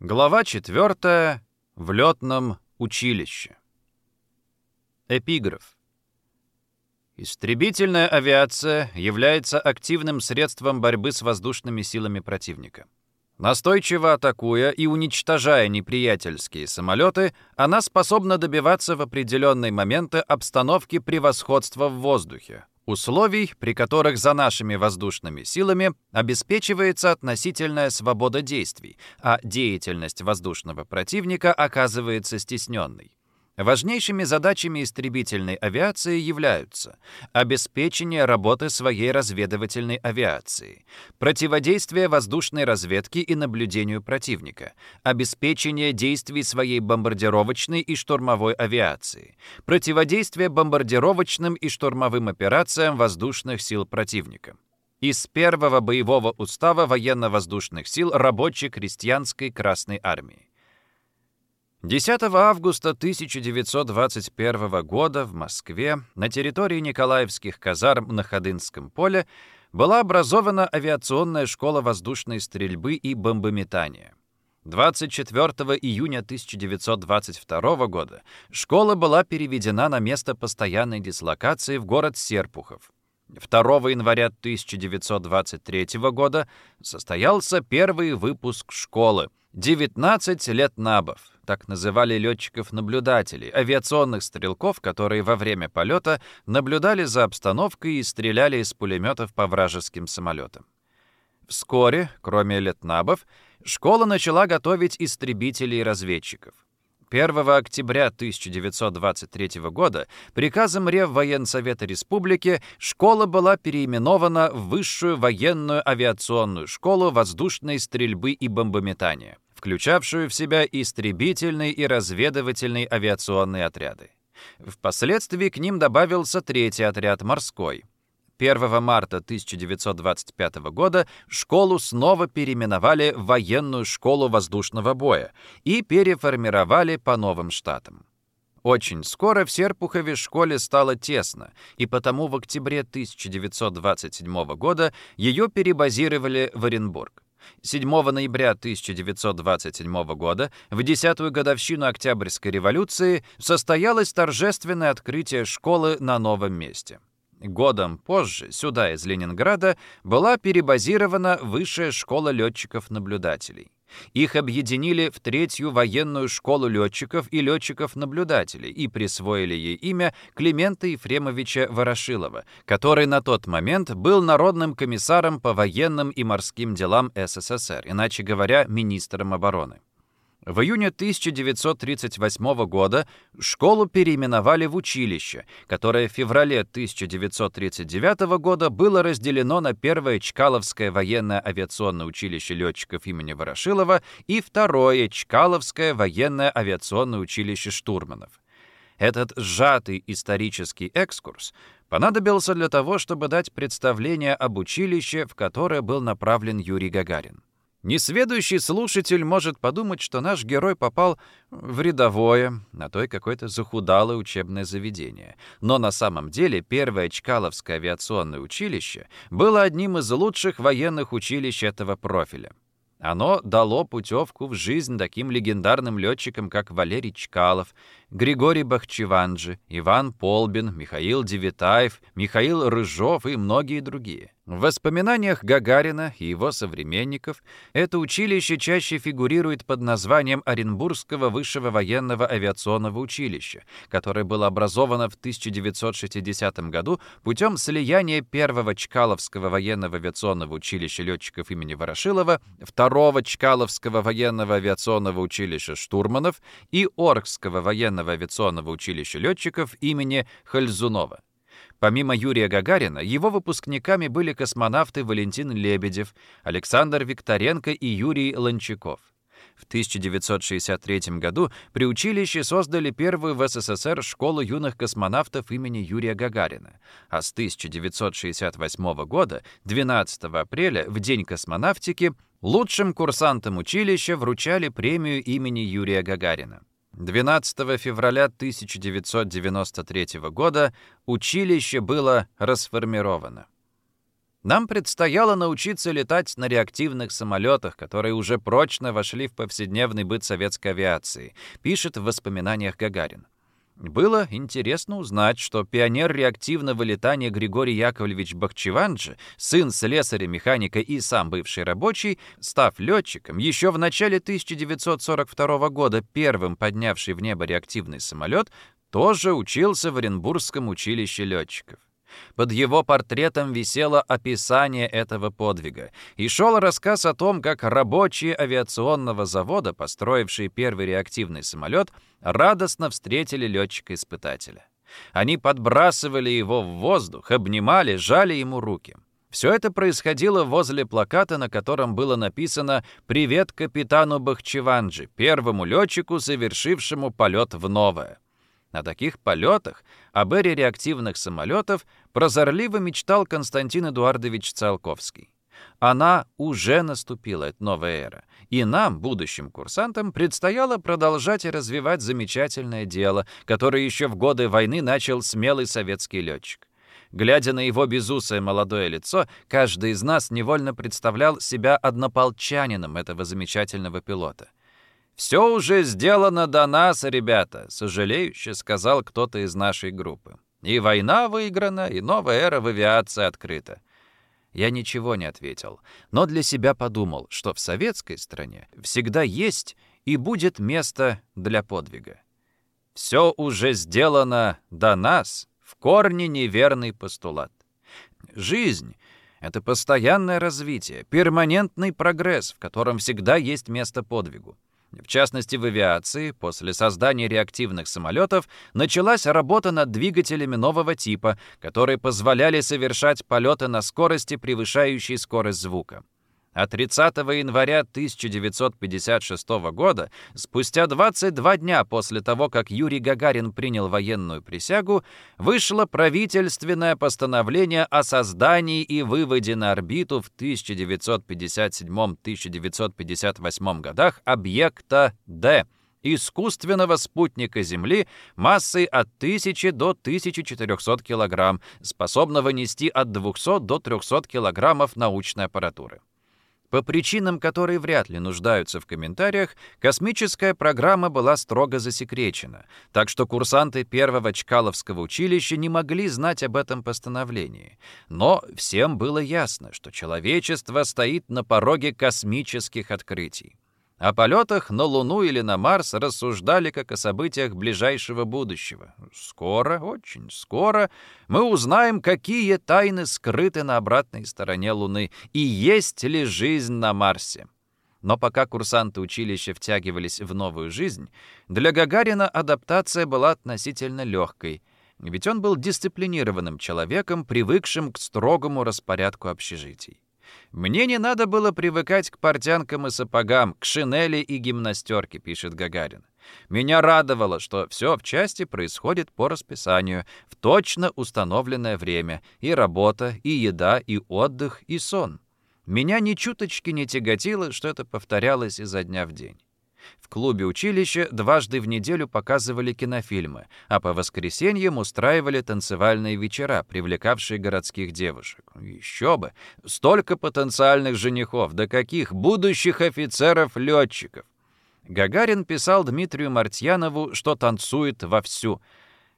Глава 4. В летном училище. Эпиграф. Истребительная авиация является активным средством борьбы с воздушными силами противника. Настойчиво атакуя и уничтожая неприятельские самолеты, она способна добиваться в определенные моменты обстановки превосходства в воздухе, условий, при которых за нашими воздушными силами обеспечивается относительная свобода действий, а деятельность воздушного противника оказывается стесненной. Важнейшими задачами истребительной авиации являются обеспечение работы своей разведывательной авиации, противодействие воздушной разведке и наблюдению противника, обеспечение действий своей бомбардировочной и штурмовой авиации, противодействие бомбардировочным и штурмовым операциям воздушных сил противника. Из первого боевого устава военно-воздушных сил рабоче-крестьянской Красной Армии. 10 августа 1921 года в Москве на территории Николаевских казарм на Ходынском поле была образована авиационная школа воздушной стрельбы и бомбометания. 24 июня 1922 года школа была переведена на место постоянной дислокации в город Серпухов. 2 января 1923 года состоялся первый выпуск школы «19 лет набов», так называли летчиков-наблюдателей, авиационных стрелков, которые во время полета наблюдали за обстановкой и стреляли из пулеметов по вражеским самолетам. Вскоре, кроме летнабов, школа начала готовить истребителей и разведчиков. 1 октября 1923 года приказом Реввоенсовета Республики школа была переименована в Высшую военную авиационную школу воздушной стрельбы и бомбометания включавшую в себя истребительный и разведывательный авиационные отряды. Впоследствии к ним добавился третий отряд «Морской». 1 марта 1925 года школу снова переименовали в военную школу воздушного боя и переформировали по новым штатам. Очень скоро в Серпухове школе стало тесно, и потому в октябре 1927 года ее перебазировали в Оренбург. 7 ноября 1927 года, в 10-ю годовщину Октябрьской революции, состоялось торжественное открытие школы на новом месте. Годом позже сюда из Ленинграда была перебазирована Высшая школа летчиков-наблюдателей. Их объединили в Третью военную школу летчиков и летчиков-наблюдателей и присвоили ей имя Климента Ефремовича Ворошилова, который на тот момент был народным комиссаром по военным и морским делам СССР, иначе говоря, министром обороны. В июне 1938 года школу переименовали в училище, которое в феврале 1939 года было разделено на первое Чкаловское военное авиационное училище летчиков имени Ворошилова и второе Чкаловское военное авиационное училище штурманов. Этот сжатый исторический экскурс понадобился для того, чтобы дать представление об училище, в которое был направлен Юрий Гагарин. Несведущий слушатель может подумать, что наш герой попал в рядовое, на то и какое-то захудалое учебное заведение. Но на самом деле первое Чкаловское авиационное училище было одним из лучших военных училищ этого профиля. Оно дало путевку в жизнь таким легендарным летчикам, как Валерий Чкалов, Григорий Бахчеванджи, Иван Полбин, Михаил Девитаев, Михаил Рыжов и многие другие. В воспоминаниях Гагарина и его современников это училище чаще фигурирует под названием Оренбургского высшего военного авиационного училища, которое было образовано в 1960 году путем слияния первого Чкаловского военного авиационного училища летчиков имени Ворошилова, второго Чкаловского военного авиационного училища штурманов и Оргского военного авиационного училища летчиков имени Хальзунова. Помимо Юрия Гагарина, его выпускниками были космонавты Валентин Лебедев, Александр Викторенко и Юрий Ланчаков. В 1963 году при училище создали первую в СССР школу юных космонавтов имени Юрия Гагарина, а с 1968 года, 12 апреля, в День космонавтики, лучшим курсантам училища вручали премию имени Юрия Гагарина. 12 февраля 1993 года училище было расформировано. Нам предстояло научиться летать на реактивных самолетах, которые уже прочно вошли в повседневный быт советской авиации, пишет в воспоминаниях Гагарин. Было интересно узнать, что пионер реактивного летания Григорий Яковлевич Бахчеванджи, сын слесаря-механика и сам бывший рабочий, став летчиком, еще в начале 1942 года первым поднявший в небо реактивный самолет, тоже учился в Оренбургском училище летчиков. Под его портретом висело описание этого подвига, и шел рассказ о том, как рабочие авиационного завода, построившие первый реактивный самолет, радостно встретили летчика-испытателя. Они подбрасывали его в воздух, обнимали, жали ему руки. Все это происходило возле плаката, на котором было написано «Привет капитану Бахчеванджи, первому летчику, совершившему полет в новое». На таких полетах, об эре реактивных самолетов, прозорливо мечтал Константин Эдуардович Циолковский. Она уже наступила, эта новая эра, и нам, будущим курсантам, предстояло продолжать и развивать замечательное дело, которое еще в годы войны начал смелый советский летчик. Глядя на его безусое молодое лицо, каждый из нас невольно представлял себя однополчанином этого замечательного пилота. «Все уже сделано до нас, ребята», — сожалеюще сказал кто-то из нашей группы. «И война выиграна, и новая эра в авиации открыта». Я ничего не ответил, но для себя подумал, что в советской стране всегда есть и будет место для подвига. «Все уже сделано до нас» — в корне неверный постулат. Жизнь — это постоянное развитие, перманентный прогресс, в котором всегда есть место подвигу. В частности, в авиации после создания реактивных самолетов началась работа над двигателями нового типа, которые позволяли совершать полеты на скорости, превышающей скорость звука. А 30 января 1956 года, спустя 22 дня после того, как Юрий Гагарин принял военную присягу, вышло правительственное постановление о создании и выводе на орбиту в 1957-1958 годах объекта «Д» искусственного спутника Земли массой от 1000 до 1400 кг, способного нести от 200 до 300 кг научной аппаратуры. По причинам, которые вряд ли нуждаются в комментариях, космическая программа была строго засекречена, так что курсанты первого Чкаловского училища не могли знать об этом постановлении. Но всем было ясно, что человечество стоит на пороге космических открытий. О полетах на Луну или на Марс рассуждали как о событиях ближайшего будущего. Скоро, очень скоро, мы узнаем, какие тайны скрыты на обратной стороне Луны и есть ли жизнь на Марсе. Но пока курсанты училища втягивались в новую жизнь, для Гагарина адаптация была относительно легкой, ведь он был дисциплинированным человеком, привыкшим к строгому распорядку общежитий. «Мне не надо было привыкать к портянкам и сапогам, к шинели и гимнастерке», — пишет Гагарин. «Меня радовало, что все в части происходит по расписанию, в точно установленное время, и работа, и еда, и отдых, и сон. Меня ни чуточки не тяготило, что это повторялось изо дня в день. В клубе училища дважды в неделю показывали кинофильмы, а по воскресеньям устраивали танцевальные вечера, привлекавшие городских девушек. Еще бы! Столько потенциальных женихов, да каких будущих офицеров-летчиков! Гагарин писал Дмитрию Мартьянову, что танцует вовсю —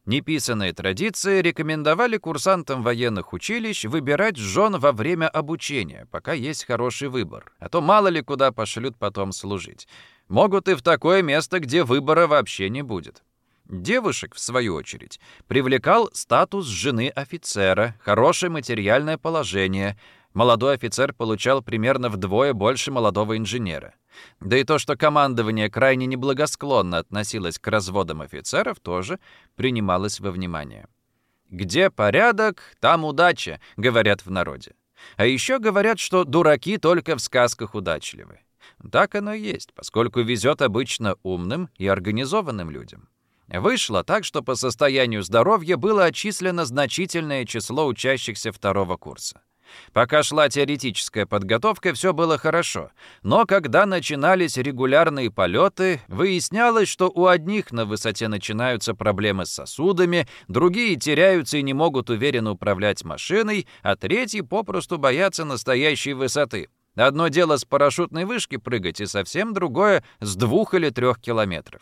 Неписанные традиции рекомендовали курсантам военных училищ выбирать жен во время обучения, пока есть хороший выбор, а то мало ли куда пошлют потом служить. Могут и в такое место, где выбора вообще не будет. Девушек, в свою очередь, привлекал статус жены офицера, хорошее материальное положение. Молодой офицер получал примерно вдвое больше молодого инженера. Да и то, что командование крайне неблагосклонно относилось к разводам офицеров, тоже принималось во внимание. «Где порядок, там удача», — говорят в народе. А еще говорят, что дураки только в сказках удачливы. Так оно и есть, поскольку везет обычно умным и организованным людям. Вышло так, что по состоянию здоровья было отчислено значительное число учащихся второго курса. Пока шла теоретическая подготовка, все было хорошо. Но когда начинались регулярные полеты, выяснялось, что у одних на высоте начинаются проблемы с сосудами, другие теряются и не могут уверенно управлять машиной, а третьи попросту боятся настоящей высоты. Одно дело с парашютной вышки прыгать, и совсем другое — с двух или трех километров.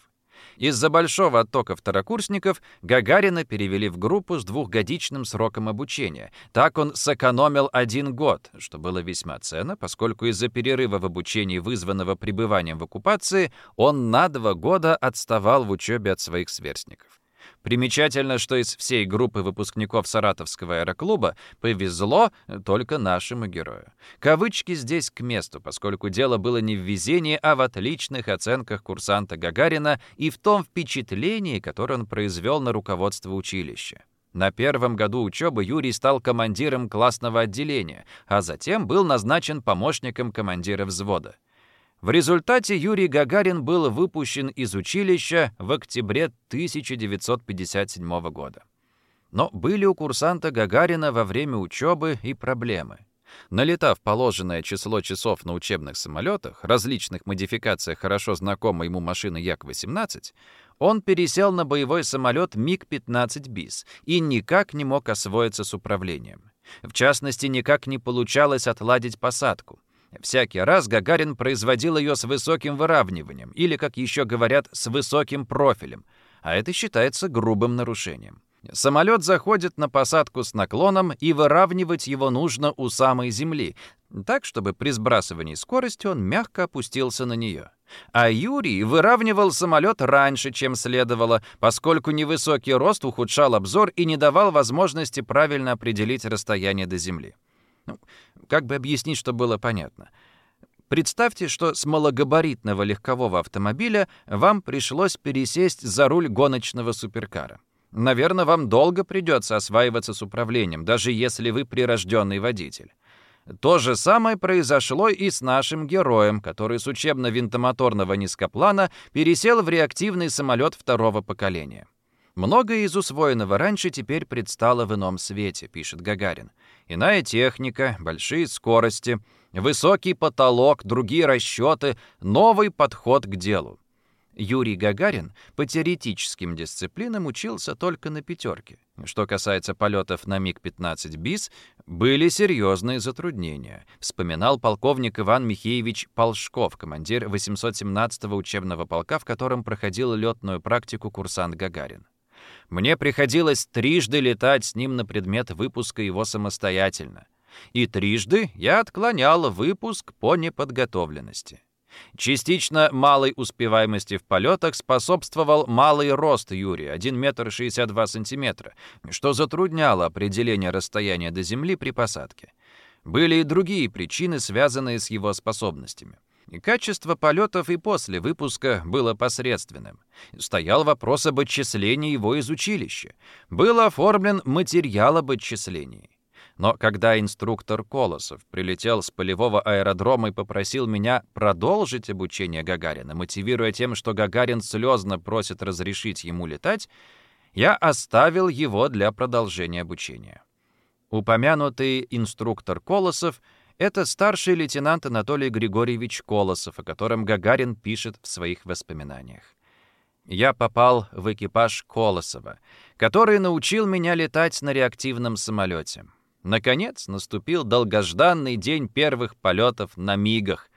Из-за большого оттока второкурсников Гагарина перевели в группу с двухгодичным сроком обучения. Так он сэкономил один год, что было весьма ценно, поскольку из-за перерыва в обучении, вызванного пребыванием в оккупации, он на два года отставал в учебе от своих сверстников. Примечательно, что из всей группы выпускников Саратовского аэроклуба повезло только нашему герою. Кавычки здесь к месту, поскольку дело было не в везении, а в отличных оценках курсанта Гагарина и в том впечатлении, которое он произвел на руководство училища. На первом году учебы Юрий стал командиром классного отделения, а затем был назначен помощником командира взвода. В результате Юрий Гагарин был выпущен из училища в октябре 1957 года. Но были у курсанта Гагарина во время учебы и проблемы. Налетав положенное число часов на учебных самолетах, различных модификациях хорошо знакомой ему машины Як-18, он пересел на боевой самолет МиГ-15 БИС и никак не мог освоиться с управлением. В частности, никак не получалось отладить посадку. Всякий раз Гагарин производил ее с высоким выравниванием, или, как еще говорят, с высоким профилем, а это считается грубым нарушением. Самолет заходит на посадку с наклоном, и выравнивать его нужно у самой земли, так, чтобы при сбрасывании скорости он мягко опустился на нее. А Юрий выравнивал самолет раньше, чем следовало, поскольку невысокий рост ухудшал обзор и не давал возможности правильно определить расстояние до земли. Ну, как бы объяснить, чтобы было понятно? Представьте, что с малогабаритного легкового автомобиля вам пришлось пересесть за руль гоночного суперкара. Наверное, вам долго придется осваиваться с управлением, даже если вы прирожденный водитель. То же самое произошло и с нашим героем, который с учебно-винтомоторного низкоплана пересел в реактивный самолет второго поколения. Многое из усвоенного раньше теперь предстало в ином свете, пишет Гагарин. Иная техника, большие скорости, высокий потолок, другие расчеты, новый подход к делу. Юрий Гагарин по теоретическим дисциплинам учился только на пятерке. Что касается полетов на МиГ-15 БИС, были серьезные затруднения, вспоминал полковник Иван Михеевич Полшков, командир 817-го учебного полка, в котором проходил летную практику курсант Гагарин. Мне приходилось трижды летать с ним на предмет выпуска его самостоятельно. И трижды я отклонял выпуск по неподготовленности. Частично малой успеваемости в полетах способствовал малый рост Юрия, 1 метр 62 сантиметра, что затрудняло определение расстояния до Земли при посадке. Были и другие причины, связанные с его способностями. Качество полетов и после выпуска было посредственным. Стоял вопрос об отчислении его из училища. Был оформлен материал об отчислении. Но когда инструктор Колосов прилетел с полевого аэродрома и попросил меня продолжить обучение Гагарина, мотивируя тем, что Гагарин слезно просит разрешить ему летать, я оставил его для продолжения обучения. Упомянутый инструктор Колосов — это старший лейтенант Анатолий Григорьевич Колосов, о котором Гагарин пишет в своих воспоминаниях. Я попал в экипаж Колосова, который научил меня летать на реактивном самолете. Наконец наступил долгожданный день первых полетов на Мигах.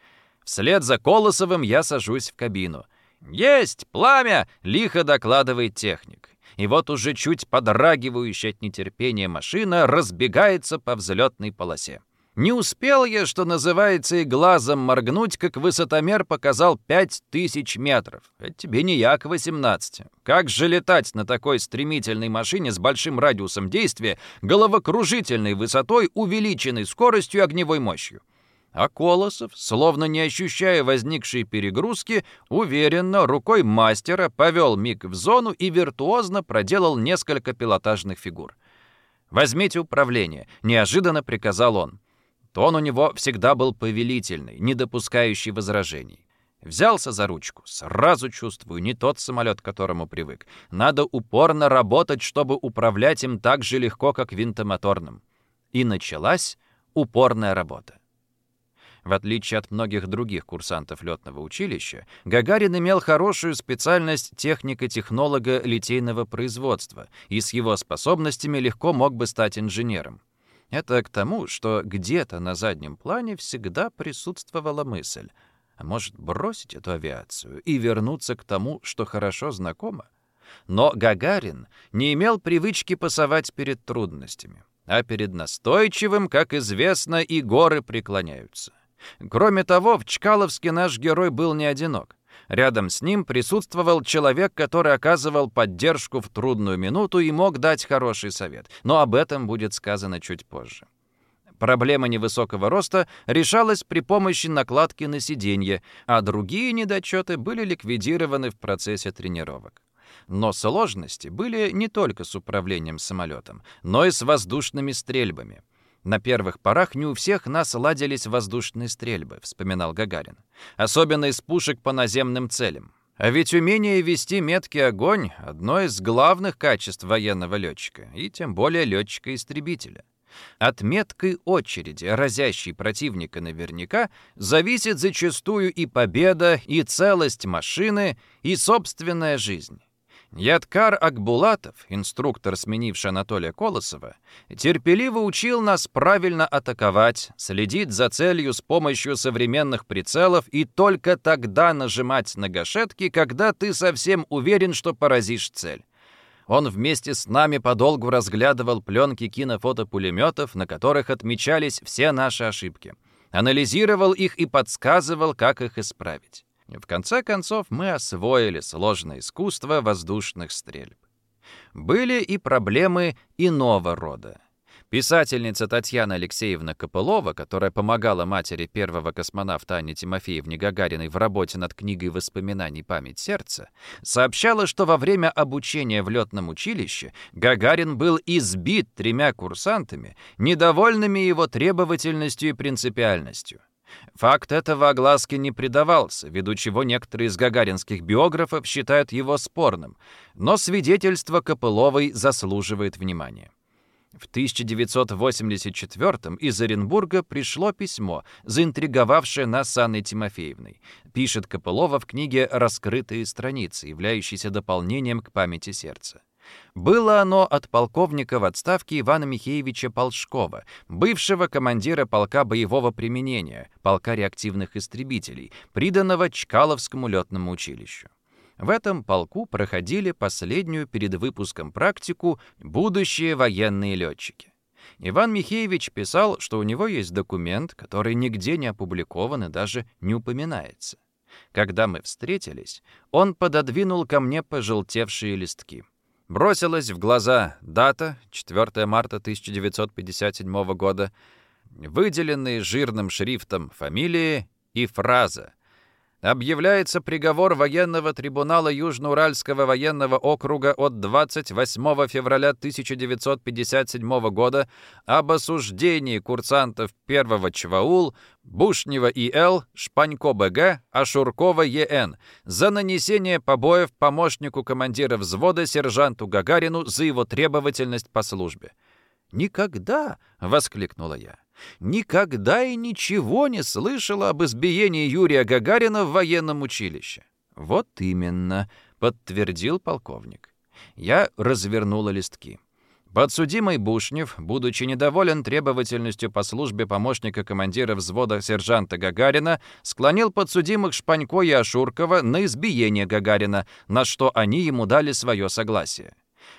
Вслед за Колосовым я сажусь в кабину. «Есть! Пламя!» — лихо докладывает техник. И вот уже чуть подрагивающая от нетерпения машина разбегается по взлетной полосе. Не успел я, что называется, и глазом моргнуть, как высотомер показал 5000 метров. Это тебе не Як-18. Как же летать на такой стремительной машине с большим радиусом действия, головокружительной высотой, увеличенной скоростью огневой мощью? А Колосов, словно не ощущая возникшей перегрузки, уверенно рукой мастера повел миг в зону и виртуозно проделал несколько пилотажных фигур. «Возьмите управление», — неожиданно приказал он. Тон у него всегда был повелительный, не допускающий возражений. Взялся за ручку. Сразу чувствую, не тот самолет, к которому привык. Надо упорно работать, чтобы управлять им так же легко, как винтомоторным. И началась упорная работа. В отличие от многих других курсантов летного училища, Гагарин имел хорошую специальность техника-технолога литейного производства и с его способностями легко мог бы стать инженером. Это к тому, что где-то на заднем плане всегда присутствовала мысль, а может бросить эту авиацию и вернуться к тому, что хорошо знакомо? Но Гагарин не имел привычки пасовать перед трудностями, а перед настойчивым, как известно, и горы преклоняются. Кроме того, в Чкаловске наш герой был не одинок. Рядом с ним присутствовал человек, который оказывал поддержку в трудную минуту и мог дать хороший совет. Но об этом будет сказано чуть позже. Проблема невысокого роста решалась при помощи накладки на сиденье, а другие недочеты были ликвидированы в процессе тренировок. Но сложности были не только с управлением самолетом, но и с воздушными стрельбами. На первых порах не у всех нас ладились воздушные стрельбы, вспоминал Гагарин. Особенно из пушек по наземным целям. А ведь умение вести меткий огонь — одно из главных качеств военного летчика, и тем более летчика-истребителя. От меткой очереди, разящей противника наверняка, зависит зачастую и победа, и целость машины, и собственная жизнь. Ядкар Акбулатов, инструктор, сменивший Анатолия Колосова, терпеливо учил нас правильно атаковать, следить за целью с помощью современных прицелов и только тогда нажимать на гашетки, когда ты совсем уверен, что поразишь цель. Он вместе с нами подолгу разглядывал пленки кинофотопулеметов, на которых отмечались все наши ошибки. Анализировал их и подсказывал, как их исправить. В конце концов, мы освоили сложное искусство воздушных стрельб. Были и проблемы иного рода. Писательница Татьяна Алексеевна Копылова, которая помогала матери первого космонавта Анне Тимофеевне Гагариной в работе над книгой воспоминаний «Память сердца», сообщала, что во время обучения в летном училище Гагарин был избит тремя курсантами, недовольными его требовательностью и принципиальностью. Факт этого огласки не придавался, ввиду чего некоторые из гагаринских биографов считают его спорным, но свидетельство Копыловой заслуживает внимания. В 1984 из Оренбурга пришло письмо, заинтриговавшее нас с Анной Тимофеевной. Пишет Копылова в книге «Раскрытые страницы», являющейся дополнением к памяти сердца. Было оно от полковника в отставке Ивана Михеевича Полшкова, бывшего командира полка боевого применения, полка реактивных истребителей, приданного Чкаловскому летному училищу. В этом полку проходили последнюю перед выпуском практику будущие военные летчики. Иван Михеевич писал, что у него есть документ, который нигде не опубликован и даже не упоминается. Когда мы встретились, он пододвинул ко мне пожелтевшие листки. Бросилась в глаза дата, 4 марта 1957 года, выделенные жирным шрифтом фамилии и фраза объявляется приговор военного трибунала Южноуральского военного округа от 28 февраля 1957 года об осуждении курсантов 1 ЧВАУЛ Бушнева И.Л., Шпанько Б.Г., Ашуркова Е.Н. за нанесение побоев помощнику командира взвода сержанту Гагарину за его требовательность по службе. «Никогда!» — воскликнула я никогда и ничего не слышала об избиении Юрия Гагарина в военном училище. Вот именно, подтвердил полковник. Я развернула листки. Подсудимый Бушнев, будучи недоволен требовательностью по службе помощника командира взвода сержанта Гагарина, склонил подсудимых Шпанько и Ашуркова на избиение Гагарина, на что они ему дали свое согласие.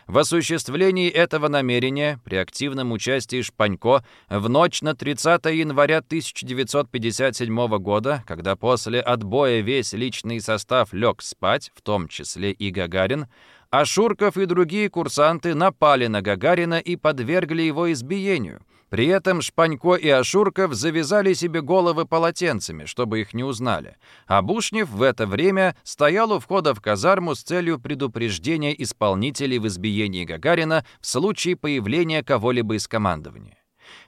В осуществлении этого намерения, при активном участии Шпанько, в ночь на 30 января 1957 года, когда после отбоя весь личный состав лег спать, в том числе и Гагарин, Ашурков и другие курсанты напали на Гагарина и подвергли его избиению – при этом Шпанько и Ашурков завязали себе головы полотенцами, чтобы их не узнали, а Бушнев в это время стоял у входа в казарму с целью предупреждения исполнителей в избиении Гагарина в случае появления кого-либо из командования.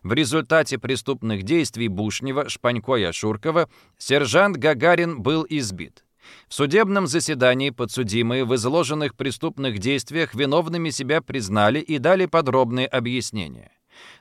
В результате преступных действий Бушнева, Шпанько и Ашуркова сержант Гагарин был избит. В судебном заседании подсудимые в изложенных преступных действиях виновными себя признали и дали подробные объяснения.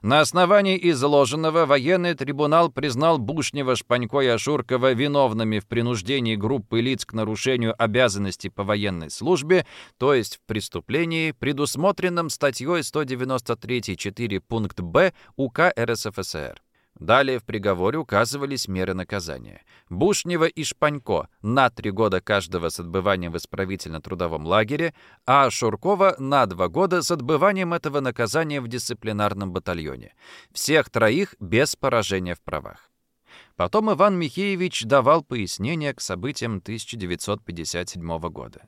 На основании изложенного военный трибунал признал Бушнева, Шпанько и Ашуркова виновными в принуждении группы лиц к нарушению обязанностей по военной службе, то есть в преступлении, предусмотренном статьей 193.4 пункт Б УК РСФСР. Далее в приговоре указывались меры наказания. Бушнева и Шпанько на три года каждого с отбыванием в исправительно-трудовом лагере, а Шуркова на два года с отбыванием этого наказания в дисциплинарном батальоне. Всех троих без поражения в правах. Потом Иван Михеевич давал пояснения к событиям 1957 года.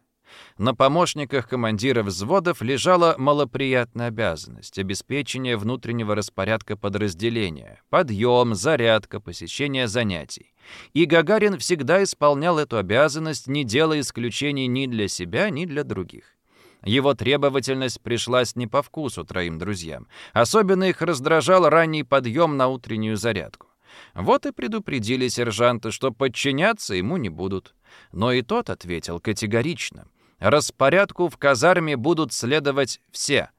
На помощниках командира взводов лежала малоприятная обязанность обеспечения внутреннего распорядка подразделения, подъем, зарядка, посещение занятий. И Гагарин всегда исполнял эту обязанность, не делая исключений ни для себя, ни для других. Его требовательность пришлась не по вкусу троим друзьям. Особенно их раздражал ранний подъем на утреннюю зарядку. Вот и предупредили сержанта, что подчиняться ему не будут. Но и тот ответил категорично. Распорядку в казарме будут следовать все.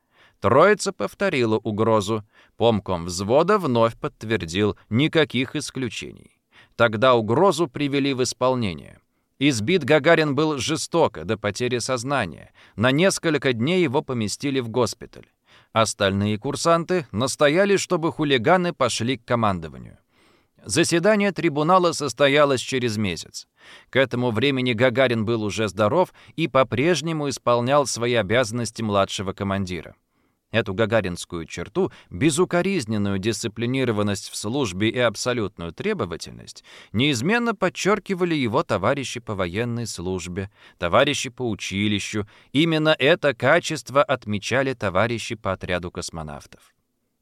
Троица повторила угрозу. Помком взвода вновь подтвердил никаких исключений. Тогда угрозу привели в исполнение. Избит Гагарин был жестоко, до потери сознания. На несколько дней его поместили в госпиталь. Остальные курсанты настояли, чтобы хулиганы пошли к командованию. Заседание трибунала состоялось через месяц. К этому времени Гагарин был уже здоров и по-прежнему исполнял свои обязанности младшего командира. Эту гагаринскую черту, безукоризненную дисциплинированность в службе и абсолютную требовательность, неизменно подчеркивали его товарищи по военной службе, товарищи по училищу. Именно это качество отмечали товарищи по отряду космонавтов.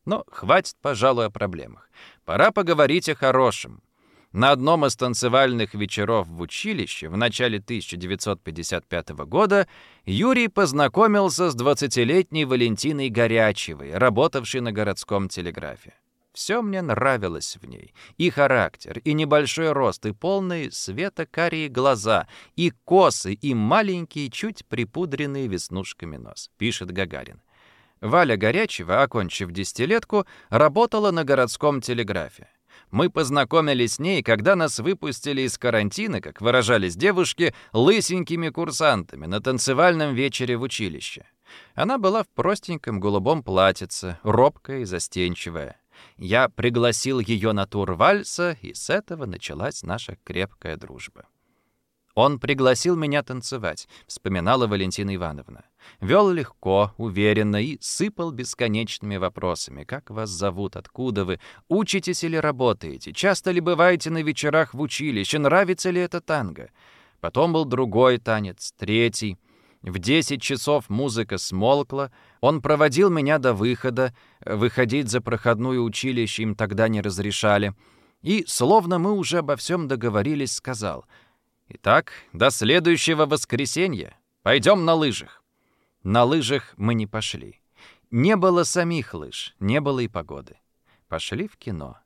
Но хватит, пожалуй, о проблемах. Пора поговорить о хорошем. На одном из танцевальных вечеров в училище в начале 1955 года Юрий познакомился с 20-летней Валентиной Горячевой, работавшей на городском телеграфе. Все мне нравилось в ней. И характер, и небольшой рост, и полные светокарие глаза, и косы, и маленький, чуть припудренный веснушками нос, пишет Гагарин. Валя Горячева, окончив десятилетку, работала на городском телеграфе. Мы познакомились с ней, когда нас выпустили из карантина, как выражались девушки, лысенькими курсантами на танцевальном вечере в училище. Она была в простеньком голубом платьице, робкая и застенчивая. Я пригласил ее на тур вальса, и с этого началась наша крепкая дружба. «Он пригласил меня танцевать», — вспоминала Валентина Ивановна. Вел легко, уверенно и сыпал бесконечными вопросами. «Как вас зовут? Откуда вы? Учитесь или работаете? Часто ли бываете на вечерах в училище? Нравится ли это танго?» Потом был другой танец, третий. В десять часов музыка смолкла. Он проводил меня до выхода. Выходить за проходную училище им тогда не разрешали. И, словно мы уже обо всем договорились, сказал — Итак, до следующего воскресенья. Пойдем на лыжах. На лыжах мы не пошли. Не было самих лыж, не было и погоды. Пошли в кино.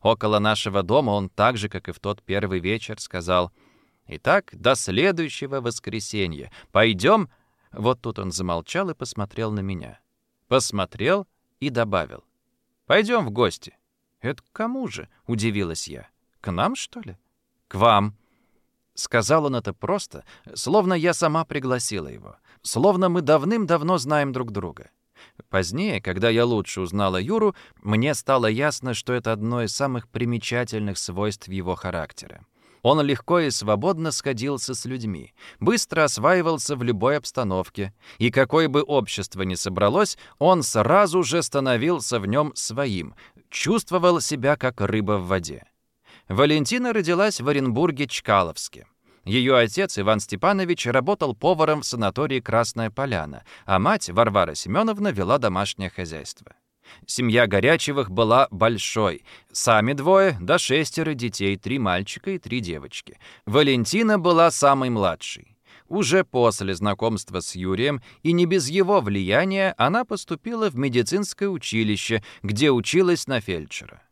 Около нашего дома он так же, как и в тот первый вечер, сказал, «Итак, до следующего воскресенья. Пойдем...» Вот тут он замолчал и посмотрел на меня. Посмотрел и добавил, «Пойдем в гости». «Это кому же?» — удивилась я. «К нам, что ли?» «К вам», Сказал он это просто, словно я сама пригласила его, словно мы давным-давно знаем друг друга. Позднее, когда я лучше узнала Юру, мне стало ясно, что это одно из самых примечательных свойств его характера. Он легко и свободно сходился с людьми, быстро осваивался в любой обстановке, и какое бы общество ни собралось, он сразу же становился в нем своим, чувствовал себя как рыба в воде. Валентина родилась в Оренбурге Чкаловске. Ее отец Иван Степанович работал поваром в санатории «Красная Поляна», а мать Варвара Семеновна вела домашнее хозяйство. Семья Горячевых была большой. Сами двое, до шестеро детей, три мальчика и три девочки. Валентина была самой младшей. Уже после знакомства с Юрием и не без его влияния она поступила в медицинское училище, где училась на фельдшера.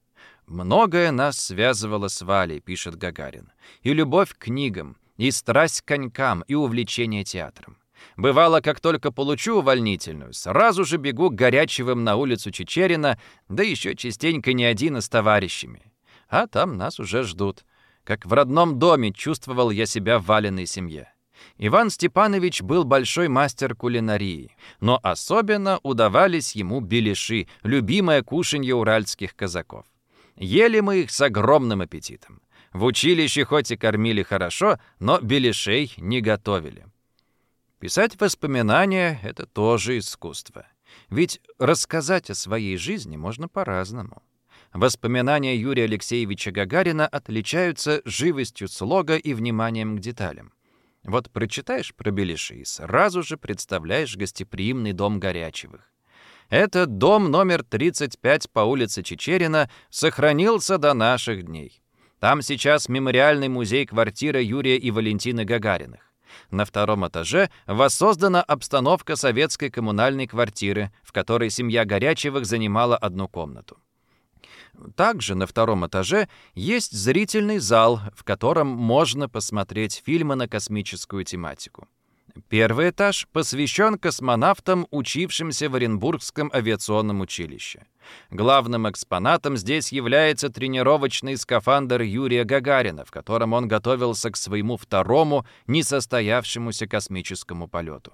«Многое нас связывало с Валей», — пишет Гагарин. «И любовь к книгам, и страсть к конькам, и увлечение театром. Бывало, как только получу увольнительную, сразу же бегу Горячевым на улицу Чечерина, да еще частенько не один, а с товарищами. А там нас уже ждут. Как в родном доме чувствовал я себя в валенной семье. Иван Степанович был большой мастер кулинарии, но особенно удавались ему беляши, любимое кушанье уральских казаков. Ели мы их с огромным аппетитом. В училище хоть и кормили хорошо, но беляшей не готовили. Писать воспоминания — это тоже искусство. Ведь рассказать о своей жизни можно по-разному. Воспоминания Юрия Алексеевича Гагарина отличаются живостью слога и вниманием к деталям. Вот прочитаешь про Белиши и сразу же представляешь гостеприимный дом Горячевых. Этот дом номер 35 по улице Чечерина сохранился до наших дней. Там сейчас мемориальный музей-квартира Юрия и Валентины Гагариных. На втором этаже воссоздана обстановка советской коммунальной квартиры, в которой семья Горячевых занимала одну комнату. Также на втором этаже есть зрительный зал, в котором можно посмотреть фильмы на космическую тематику. Первый этаж посвящен космонавтам, учившимся в Оренбургском авиационном училище. Главным экспонатом здесь является тренировочный скафандр Юрия Гагарина, в котором он готовился к своему второму несостоявшемуся космическому полету.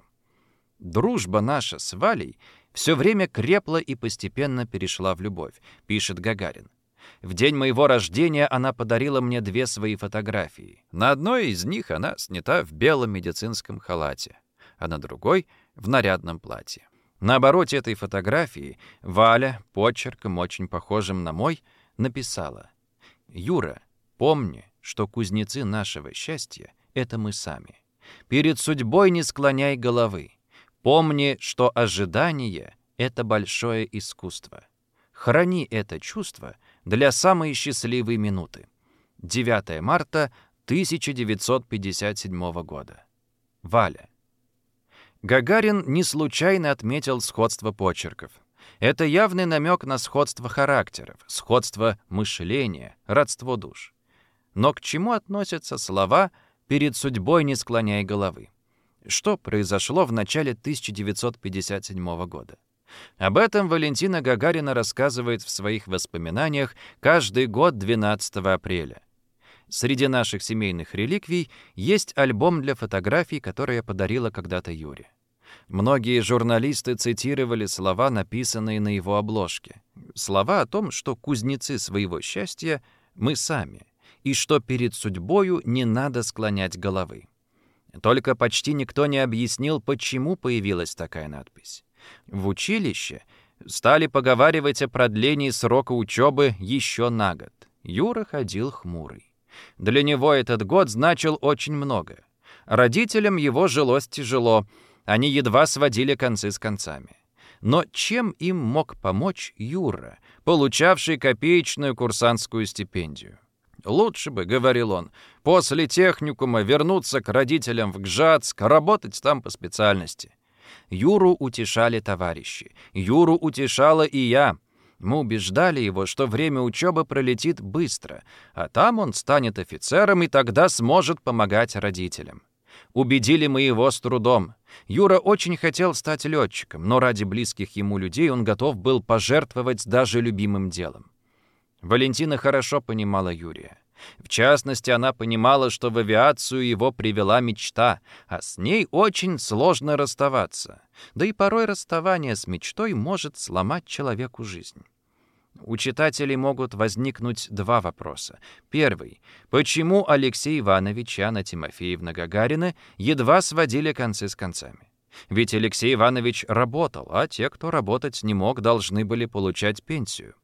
Дружба наша с Валей все время крепла и постепенно перешла в любовь, пишет Гагарин. В день моего рождения она подарила мне две свои фотографии. На одной из них она снята в белом медицинском халате, а на другой — в нарядном платье. На обороте этой фотографии Валя, почерком очень похожим на мой, написала «Юра, помни, что кузнецы нашего счастья — это мы сами. Перед судьбой не склоняй головы. Помни, что ожидание — это большое искусство. Храни это чувство для самой счастливой минуты. 9 марта 1957 года. Валя. Гагарин не случайно отметил сходство почерков. Это явный намек на сходство характеров, сходство мышления, родство душ. Но к чему относятся слова «перед судьбой не склоняй головы»? Что произошло в начале 1957 года? Об этом Валентина Гагарина рассказывает в своих воспоминаниях каждый год 12 апреля. Среди наших семейных реликвий есть альбом для фотографий, который я подарила когда-то Юре. Многие журналисты цитировали слова, написанные на его обложке. Слова о том, что кузнецы своего счастья мы сами, и что перед судьбою не надо склонять головы. Только почти никто не объяснил, почему появилась такая надпись. В училище стали поговаривать о продлении срока учебы еще на год. Юра ходил хмурый. Для него этот год значил очень много. Родителям его жилось тяжело, они едва сводили концы с концами. Но чем им мог помочь Юра, получавший копеечную курсантскую стипендию? Лучше бы, — говорил он, — после техникума вернуться к родителям в Гжатск, работать там по специальности. Юру утешали товарищи. Юру утешала и я. Мы убеждали его, что время учебы пролетит быстро, а там он станет офицером и тогда сможет помогать родителям. Убедили мы его с трудом. Юра очень хотел стать летчиком, но ради близких ему людей он готов был пожертвовать даже любимым делом. Валентина хорошо понимала Юрия. В частности, она понимала, что в авиацию его привела мечта, а с ней очень сложно расставаться. Да и порой расставание с мечтой может сломать человеку жизнь. У читателей могут возникнуть два вопроса. Первый. Почему Алексей Иванович и Анна Тимофеевна Гагарины едва сводили концы с концами? Ведь Алексей Иванович работал, а те, кто работать не мог, должны были получать пенсию.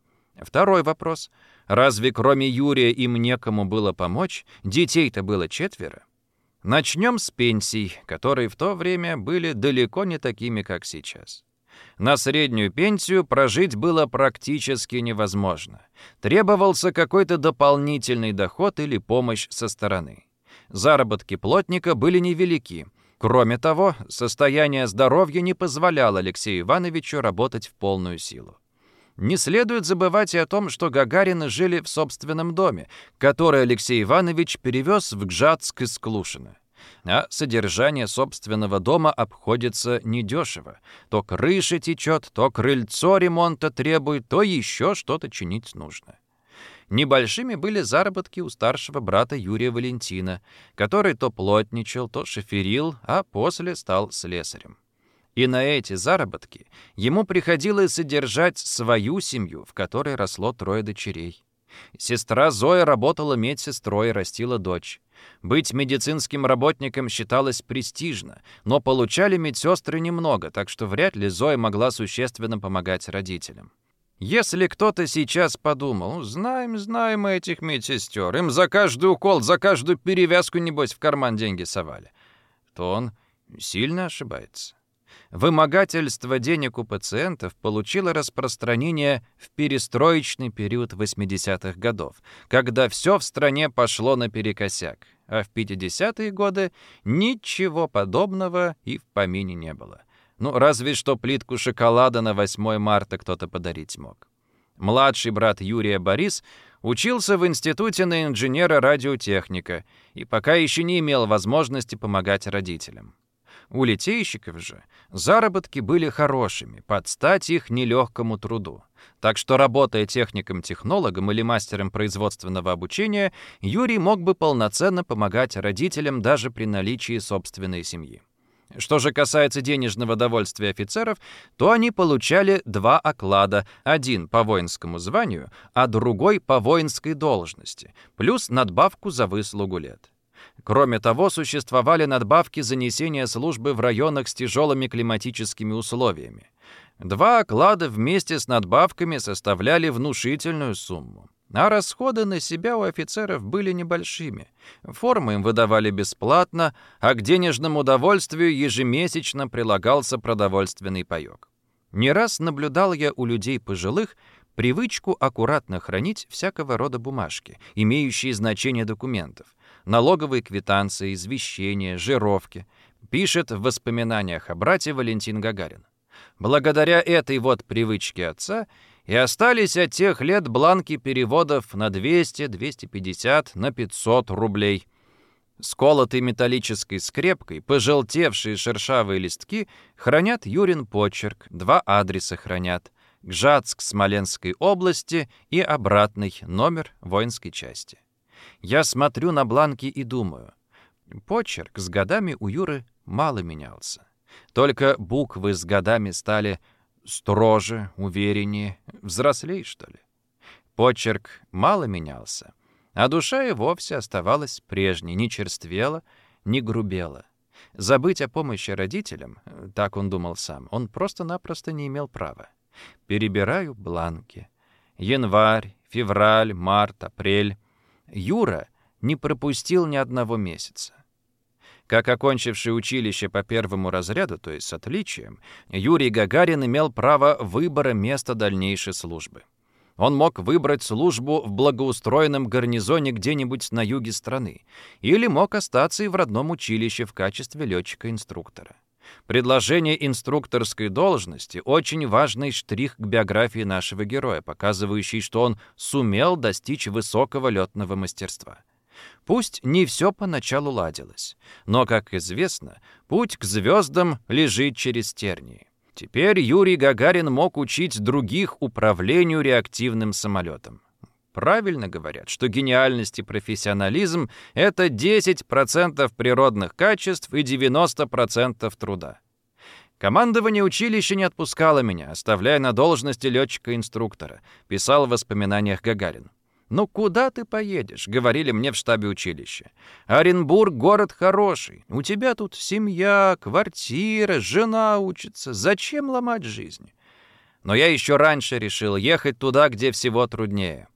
Второй вопрос. Разве кроме Юрия им некому было помочь? Детей-то было четверо. Начнем с пенсий, которые в то время были далеко не такими, как сейчас. На среднюю пенсию прожить было практически невозможно. Требовался какой-то дополнительный доход или помощь со стороны. Заработки плотника были невелики. Кроме того, состояние здоровья не позволяло Алексею Ивановичу работать в полную силу. Не следует забывать и о том, что Гагарины жили в собственном доме, который Алексей Иванович перевез в Гжатск из Клушина. А содержание собственного дома обходится недешево. То крыша течет, то крыльцо ремонта требует, то еще что-то чинить нужно. Небольшими были заработки у старшего брата Юрия Валентина, который то плотничал, то шоферил, а после стал слесарем. И на эти заработки ему приходилось содержать свою семью, в которой росло трое дочерей. Сестра Зоя работала медсестрой и растила дочь. Быть медицинским работником считалось престижно, но получали медсестры немного, так что вряд ли Зоя могла существенно помогать родителям. Если кто-то сейчас подумал, знаем, знаем мы этих медсестер, им за каждый укол, за каждую перевязку, небось, в карман деньги совали, то он сильно ошибается. Вымогательство денег у пациентов получило распространение в перестроечный период 80-х годов, когда все в стране пошло наперекосяк, а в 50-е годы ничего подобного и в помине не было. Ну, разве что плитку шоколада на 8 марта кто-то подарить мог. Младший брат Юрия Борис учился в институте на инженера-радиотехника и пока еще не имел возможности помогать родителям. У литейщиков же заработки были хорошими, под стать их нелегкому труду. Так что, работая техником-технологом или мастером производственного обучения, Юрий мог бы полноценно помогать родителям даже при наличии собственной семьи. Что же касается денежного довольствия офицеров, то они получали два оклада, один по воинскому званию, а другой по воинской должности, плюс надбавку за выслугу лет. Кроме того, существовали надбавки за несение службы в районах с тяжелыми климатическими условиями. Два оклада вместе с надбавками составляли внушительную сумму. А расходы на себя у офицеров были небольшими. Формы им выдавали бесплатно, а к денежному удовольствию ежемесячно прилагался продовольственный паёк. Не раз наблюдал я у людей пожилых привычку аккуратно хранить всякого рода бумажки, имеющие значение документов, налоговые квитанции, извещения, жировки, пишет в воспоминаниях о брате Валентин Гагарин. Благодаря этой вот привычке отца и остались от тех лет бланки переводов на 200, 250, на 500 рублей. Сколотые металлической скрепкой, пожелтевшие шершавые листки хранят Юрин почерк, два адреса хранят — Гжатск Смоленской области и обратный номер воинской части. Я смотрю на бланки и думаю. Почерк с годами у Юры мало менялся. Только буквы с годами стали строже, увереннее, взрослей, что ли. Почерк мало менялся, а душа и вовсе оставалась прежней, не черствела, не грубела. Забыть о помощи родителям, так он думал сам, он просто-напросто не имел права. Перебираю бланки. Январь, февраль, март, апрель. Юра не пропустил ни одного месяца. Как окончивший училище по первому разряду, то есть с отличием, Юрий Гагарин имел право выбора места дальнейшей службы. Он мог выбрать службу в благоустроенном гарнизоне где-нибудь на юге страны или мог остаться и в родном училище в качестве летчика-инструктора. Предложение инструкторской должности — очень важный штрих к биографии нашего героя, показывающий, что он сумел достичь высокого летного мастерства. Пусть не все поначалу ладилось, но, как известно, путь к звездам лежит через тернии. Теперь Юрий Гагарин мог учить других управлению реактивным самолетом. Правильно говорят, что гениальность и профессионализм — это 10% природных качеств и 90% труда. Командование училища не отпускало меня, оставляя на должности летчика-инструктора, писал в воспоминаниях Гагарин. «Ну куда ты поедешь?» — говорили мне в штабе училища. «Оренбург — город хороший. У тебя тут семья, квартира, жена учится. Зачем ломать жизнь?» Но я еще раньше решил ехать туда, где всего труднее.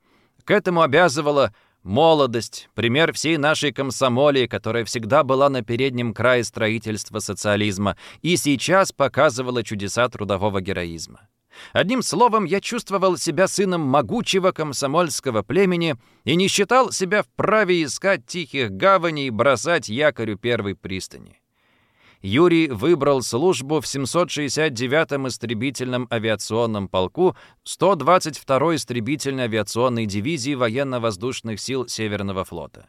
К этому обязывала молодость, пример всей нашей комсомолии, которая всегда была на переднем крае строительства социализма и сейчас показывала чудеса трудового героизма. Одним словом, я чувствовал себя сыном могучего комсомольского племени и не считал себя вправе искать тихих гаваней и бросать якорю первой пристани. Юрий выбрал службу в 769-м истребительном авиационном полку 122-й истребительной авиационной дивизии военно-воздушных сил Северного флота.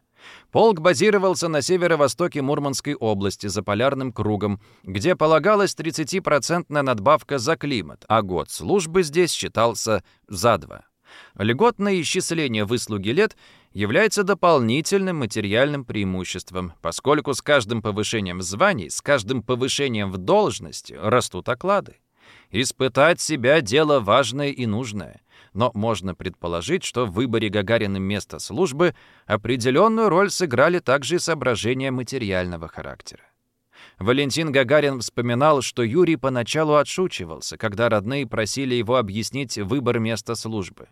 Полк базировался на северо-востоке Мурманской области за полярным кругом, где полагалась 30% надбавка за климат, а год службы здесь считался за два. Льготное исчисление выслуги лет является дополнительным материальным преимуществом, поскольку с каждым повышением званий, с каждым повышением в должности растут оклады. Испытать себя – дело важное и нужное но можно предположить, что в выборе Гагариным места службы определенную роль сыграли также и соображения материального характера. Валентин Гагарин вспоминал, что Юрий поначалу отшучивался, когда родные просили его объяснить выбор места службы.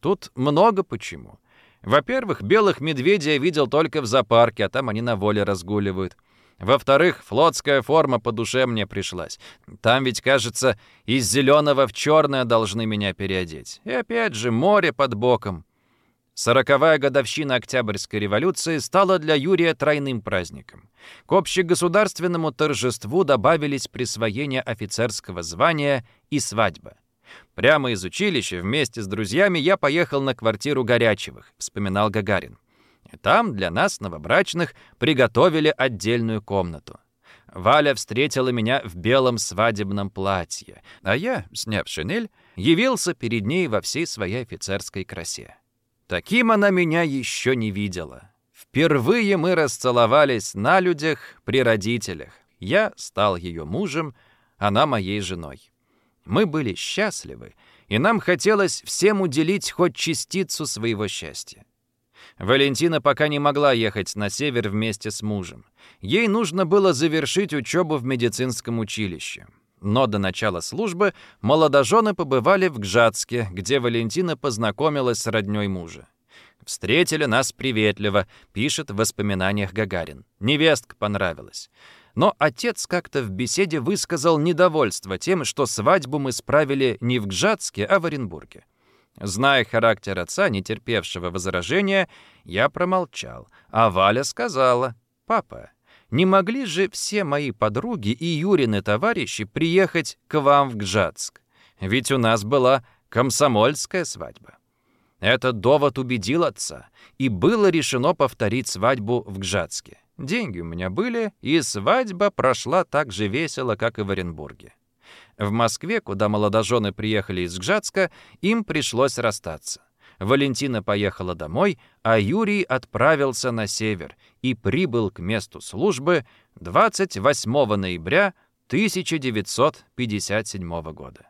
Тут много почему. Во-первых, белых медведей я видел только в зоопарке, а там они на воле разгуливают. Во-вторых, флотская форма по душе мне пришлась. Там ведь, кажется, из зеленого в черное должны меня переодеть. И опять же, море под боком. Сороковая годовщина Октябрьской революции стала для Юрия тройным праздником. К общегосударственному торжеству добавились присвоение офицерского звания и свадьба. Прямо из училища вместе с друзьями я поехал на квартиру Горячевых, вспоминал Гагарин. Там для нас, новобрачных, приготовили отдельную комнату. Валя встретила меня в белом свадебном платье, а я, сняв шинель, явился перед ней во всей своей офицерской красе. Таким она меня еще не видела. Впервые мы расцеловались на людях при родителях. Я стал ее мужем, она моей женой. Мы были счастливы, и нам хотелось всем уделить хоть частицу своего счастья. Валентина пока не могла ехать на север вместе с мужем. Ей нужно было завершить учебу в медицинском училище. Но до начала службы молодожены побывали в Гжатске, где Валентина познакомилась с роднёй мужа. «Встретили нас приветливо», — пишет в воспоминаниях Гагарин. «Невестка понравилась». Но отец как-то в беседе высказал недовольство тем, что свадьбу мы справили не в Гжатске, а в Оренбурге. Зная характер отца, не терпевшего возражения, я промолчал, а Валя сказала, «Папа, не могли же все мои подруги и Юрины товарищи приехать к вам в Гжатск? Ведь у нас была комсомольская свадьба». Этот довод убедил отца, и было решено повторить свадьбу в Гжатске. Деньги у меня были, и свадьба прошла так же весело, как и в Оренбурге. В Москве, куда молодожены приехали из Гжатска, им пришлось расстаться. Валентина поехала домой, а Юрий отправился на север и прибыл к месту службы 28 ноября 1957 года.